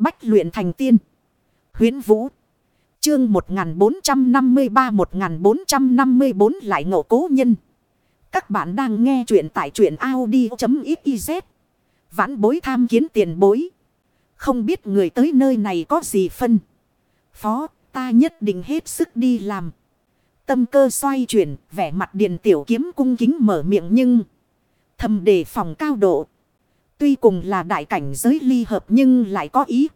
Bách luyện thành tiên. Huyến Vũ. Chương 1453-1454 lại ngộ cố nhân. Các bạn đang nghe truyện tại truyện Audi.xyz. Vãn bối tham kiến tiền bối. Không biết người tới nơi này có gì phân. Phó ta nhất định hết sức đi làm. Tâm cơ xoay chuyển, vẻ mặt điền tiểu kiếm cung kính mở miệng nhưng thầm đề phòng cao độ. Tuy cùng là đại cảnh giới ly hợp nhưng lại có ý.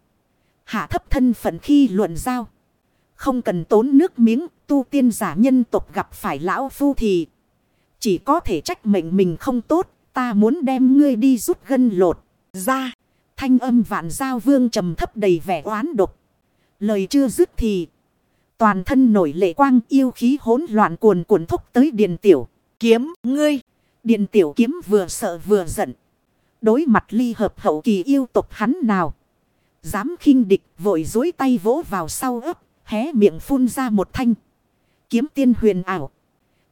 Hạ thấp thân phận khi luận giao. Không cần tốn nước miếng, tu tiên giả nhân tộc gặp phải lão phu thì chỉ có thể trách mệnh mình không tốt, ta muốn đem ngươi đi rút gân lột ra. Thanh âm vạn giao vương trầm thấp đầy vẻ oán độc. Lời chưa dứt thì toàn thân nổi lệ quang yêu khí hỗn loạn cuồn cuộn thúc tới điền tiểu kiếm ngươi. điền tiểu kiếm vừa sợ vừa giận. Đối mặt ly hợp hậu kỳ yêu tục hắn nào. Dám khinh địch vội dối tay vỗ vào sau ấp. Hé miệng phun ra một thanh. Kiếm tiên huyền ảo.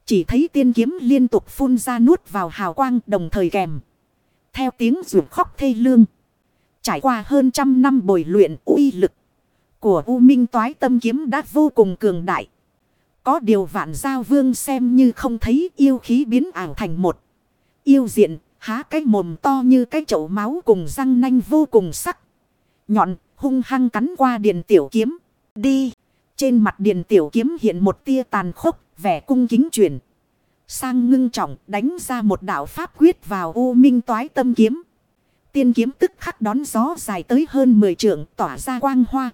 Chỉ thấy tiên kiếm liên tục phun ra nuốt vào hào quang đồng thời kèm. Theo tiếng rủ khóc thê lương. Trải qua hơn trăm năm bồi luyện uy lực. Của U Minh toái tâm kiếm đã vô cùng cường đại. Có điều vạn giao vương xem như không thấy yêu khí biến ảo thành một. Yêu diện, há cái mồm to như cái chậu máu cùng răng nanh vô cùng sắc. Nhọn, hung hăng cắn qua điện tiểu kiếm. Đi! Trên mặt điện tiểu kiếm hiện một tia tàn khốc, vẻ cung kính chuyển. Sang ngưng trọng đánh ra một đạo pháp quyết vào u minh toái tâm kiếm. Tiên kiếm tức khắc đón gió dài tới hơn 10 trượng tỏa ra quang hoa.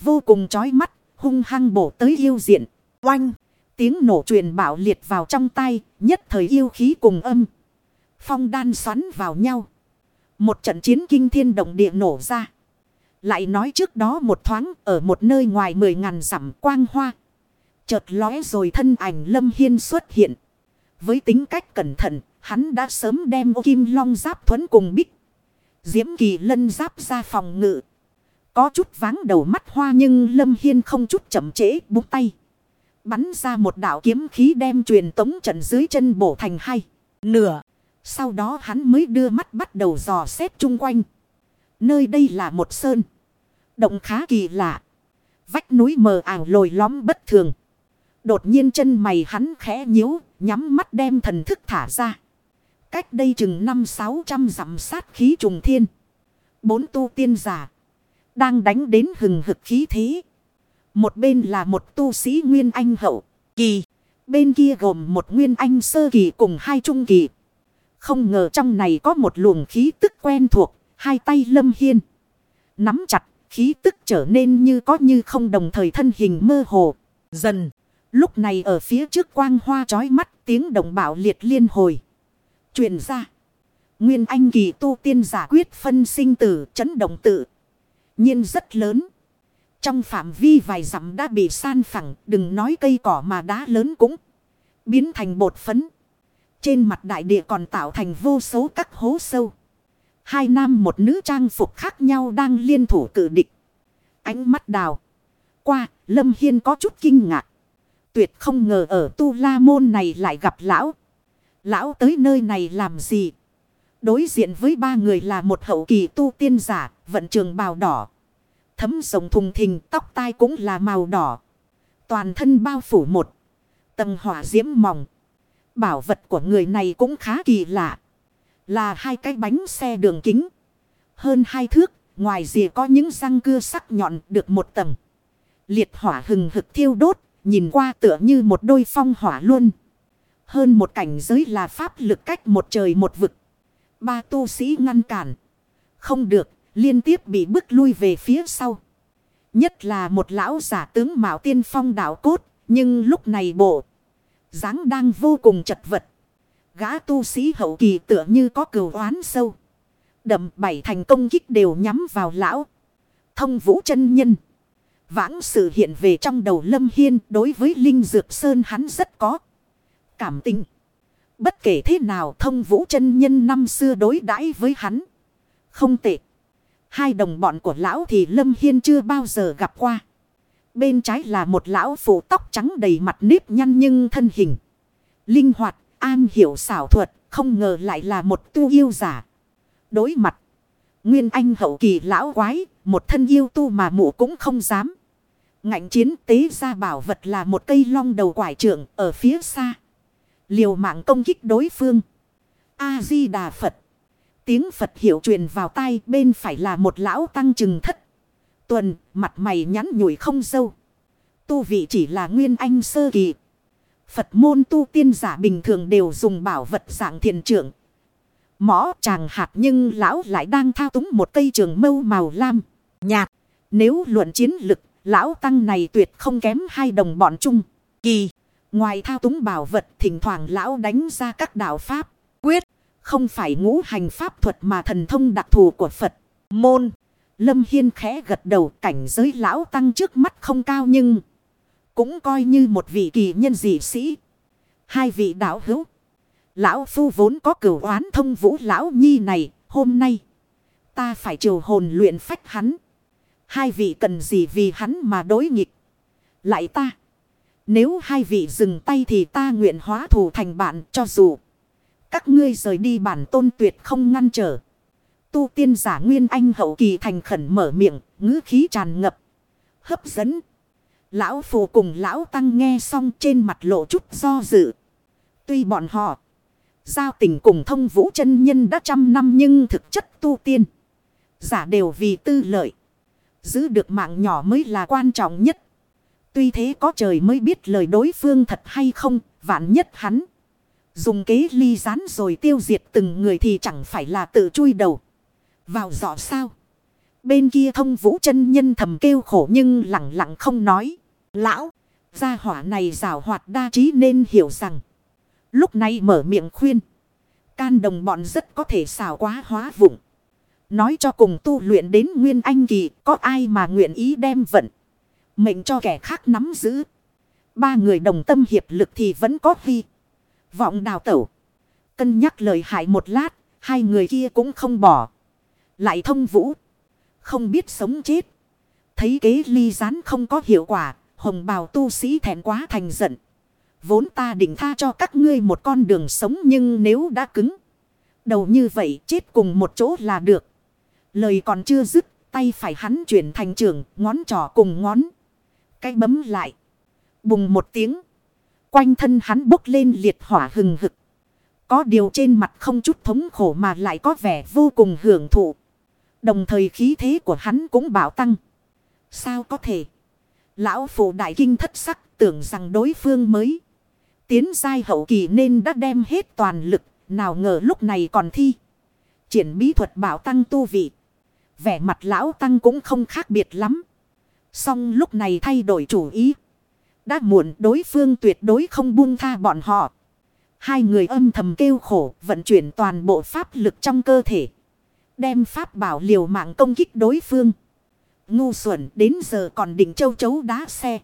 Vô cùng chói mắt, hung hăng bổ tới yêu diện. Oanh! Tiếng nổ truyền bảo liệt vào trong tay, nhất thời yêu khí cùng âm. Phong đan xoắn vào nhau. Một trận chiến kinh thiên động địa nổ ra. Lại nói trước đó một thoáng ở một nơi ngoài mười ngàn dặm quang hoa. Chợt lóe rồi thân ảnh Lâm Hiên xuất hiện. Với tính cách cẩn thận, hắn đã sớm đem ô kim long giáp thuẫn cùng bích. Diễm kỳ lân giáp ra phòng ngự. Có chút váng đầu mắt hoa nhưng Lâm Hiên không chút chậm trễ búng tay. Bắn ra một đạo kiếm khí đem truyền tống trận dưới chân bổ thành hai. Nửa. Sau đó hắn mới đưa mắt bắt đầu dò xét chung quanh. Nơi đây là một sơn. Động khá kỳ lạ. Vách núi mờ ảo lồi lõm bất thường. Đột nhiên chân mày hắn khẽ nhíu, nhắm mắt đem thần thức thả ra. Cách đây chừng năm sáu trăm dặm sát khí trùng thiên. Bốn tu tiên giả. Đang đánh đến hừng hực khí thế. Một bên là một tu sĩ Nguyên Anh hậu kỳ. Bên kia gồm một Nguyên Anh sơ kỳ cùng hai trung kỳ. Không ngờ trong này có một luồng khí tức quen thuộc. Hai tay lâm hiên. Nắm chặt, khí tức trở nên như có như không đồng thời thân hình mơ hồ. Dần. Lúc này ở phía trước quang hoa chói mắt, tiếng đồng bạo liệt liên hồi. truyền ra. Nguyên Anh kỳ tu tiên giả quyết phân sinh tử, chấn động tự. nhiên rất lớn. Trong phạm vi vài dặm đã bị san phẳng. Đừng nói cây cỏ mà đá lớn cũng biến thành bột phấn. Trên mặt đại địa còn tạo thành vô số các hố sâu. Hai nam một nữ trang phục khác nhau đang liên thủ cử địch. Ánh mắt đào. Qua, Lâm Hiên có chút kinh ngạc. Tuyệt không ngờ ở Tu La Môn này lại gặp lão. Lão tới nơi này làm gì? Đối diện với ba người là một hậu kỳ tu tiên giả, vận trường bào đỏ. Thấm rồng thùng thình, tóc tai cũng là màu đỏ. Toàn thân bao phủ một. Tầng hỏa diễm mỏng. Bảo vật của người này cũng khá kỳ lạ. Là hai cái bánh xe đường kính. Hơn hai thước, ngoài rìa có những răng cưa sắc nhọn được một tầng. Liệt hỏa hừng hực thiêu đốt, nhìn qua tựa như một đôi phong hỏa luôn. Hơn một cảnh giới là pháp lực cách một trời một vực. Ba tu sĩ ngăn cản. Không được, liên tiếp bị bước lui về phía sau. Nhất là một lão giả tướng Mạo Tiên Phong đạo cốt, nhưng lúc này bộ dáng đang vô cùng chật vật. Gã tu sĩ hậu kỳ tựa như có cừu oán sâu. Đậm bảy thành công kích đều nhắm vào lão. Thông vũ chân nhân. Vãng sự hiện về trong đầu Lâm Hiên đối với Linh Dược Sơn hắn rất có cảm tình. Bất kể thế nào thông vũ chân nhân năm xưa đối đãi với hắn. Không tệ. Hai đồng bọn của lão thì Lâm Hiên chưa bao giờ gặp qua. Bên trái là một lão phụ tóc trắng đầy mặt nếp nhăn nhưng thân hình. Linh hoạt An hiểu xảo thuật, không ngờ lại là một tu yêu giả. Đối mặt. Nguyên Anh hậu kỳ lão quái, một thân yêu tu mà mụ cũng không dám. Ngạnh chiến tế ra bảo vật là một cây long đầu quải trượng ở phía xa. Liều mạng công kích đối phương. A-di-đà Phật. Tiếng Phật hiệu truyền vào tai bên phải là một lão tăng trừng thất. Tuần, mặt mày nhắn nhủi không dâu. Tu vị chỉ là nguyên anh sơ kỳ. Phật môn tu tiên giả bình thường đều dùng bảo vật dạng thiền trưởng. Mõ chàng hạt nhưng lão lại đang thao túng một cây trường mâu màu lam, nhạt. Nếu luận chiến lực, lão tăng này tuyệt không kém hai đồng bọn chung. Kỳ, ngoài thao túng bảo vật thỉnh thoảng lão đánh ra các đạo pháp, quyết. Không phải ngũ hành pháp thuật mà thần thông đặc thù của Phật. Môn. Lâm Hiên khẽ gật đầu, cảnh giới lão tăng trước mắt không cao nhưng cũng coi như một vị kỳ nhân dị sĩ. Hai vị đạo hữu. Lão phu vốn có cửu oán thông vũ lão nhi này. Hôm nay. Ta phải triều hồn luyện phách hắn. Hai vị cần gì vì hắn mà đối nghịch. Lại ta. Nếu hai vị dừng tay thì ta nguyện hóa thù thành bạn, cho dù. Các ngươi rời đi bản tôn tuyệt không ngăn trở. Tu tiên giả nguyên anh hậu kỳ thành khẩn mở miệng, ngữ khí tràn ngập. Hấp dẫn. Lão phù cùng lão tăng nghe xong trên mặt lộ chút do dự. Tuy bọn họ giao tình cùng thông vũ chân nhân đã trăm năm nhưng thực chất tu tiên. Giả đều vì tư lợi. Giữ được mạng nhỏ mới là quan trọng nhất. Tuy thế có trời mới biết lời đối phương thật hay không, vạn nhất hắn. Dùng kế ly rán rồi tiêu diệt từng người thì chẳng phải là tự chui đầu. Vào dọ sao. Bên kia thông vũ chân nhân thầm kêu khổ nhưng lặng lặng không nói. Lão, gia hỏa này rào hoạt đa trí nên hiểu rằng. Lúc này mở miệng khuyên. Can đồng bọn rất có thể xào quá hóa vụng. Nói cho cùng tu luyện đến nguyên anh kỳ có ai mà nguyện ý đem vận. Mệnh cho kẻ khác nắm giữ. Ba người đồng tâm hiệp lực thì vẫn có vi. Vọng đào tẩu. Cân nhắc lời hại một lát. Hai người kia cũng không bỏ. Lại thông vũ. Không biết sống chết. Thấy kế ly rán không có hiệu quả. Hồng bào tu sĩ thẹn quá thành giận. Vốn ta định tha cho các ngươi một con đường sống nhưng nếu đã cứng. Đầu như vậy chết cùng một chỗ là được. Lời còn chưa dứt, tay phải hắn chuyển thành trường, ngón trỏ cùng ngón. Cái bấm lại. Bùng một tiếng. Quanh thân hắn bốc lên liệt hỏa hừng hực. Có điều trên mặt không chút thống khổ mà lại có vẻ vô cùng hưởng thụ. Đồng thời khí thế của hắn cũng bảo tăng. Sao có thể? Lão phụ đại kinh thất sắc tưởng rằng đối phương mới. Tiến giai hậu kỳ nên đã đem hết toàn lực. Nào ngờ lúc này còn thi. Triển bí thuật bảo tăng tu vị. Vẻ mặt lão tăng cũng không khác biệt lắm. Song lúc này thay đổi chủ ý. Đã muộn đối phương tuyệt đối không buông tha bọn họ. Hai người âm thầm kêu khổ, vận chuyển toàn bộ pháp lực trong cơ thể. Đem pháp bảo liều mạng công kích đối phương. Ngu xuẩn đến giờ còn định châu chấu đá xe.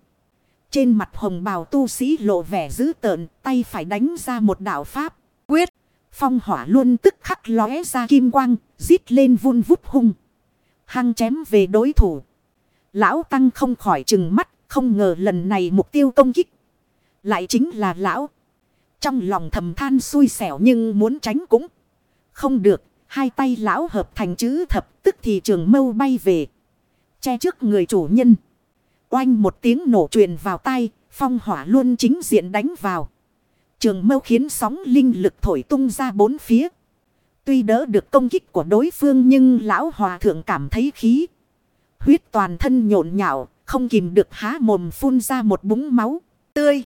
Trên mặt hồng bào tu sĩ lộ vẻ dữ tợn, tay phải đánh ra một đạo pháp. Quyết, phong hỏa luôn tức khắc lóe ra kim quang, rít lên vun vút hung. Hăng chém về đối thủ. Lão Tăng không khỏi chừng mắt, không ngờ lần này mục tiêu công kích. Lại chính là lão. Trong lòng thầm than xui xẻo nhưng muốn tránh cũng không được. Hai tay lão hợp thành chữ thập tức thì trường mâu bay về. Che trước người chủ nhân. Oanh một tiếng nổ truyền vào tay, phong hỏa luôn chính diện đánh vào. Trường mâu khiến sóng linh lực thổi tung ra bốn phía. Tuy đỡ được công kích của đối phương nhưng lão hòa thượng cảm thấy khí. Huyết toàn thân nhộn nhạo, không kìm được há mồm phun ra một búng máu tươi.